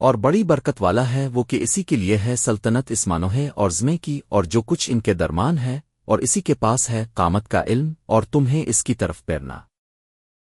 اور بڑی برکت والا ہے وہ کہ اسی کے لیے ہے سلطنت اسمانو ہے اور زمے کی اور جو کچھ ان کے درمان ہے اور اسی کے پاس ہے قامت کا علم اور تمہیں اس کی طرف پیرنا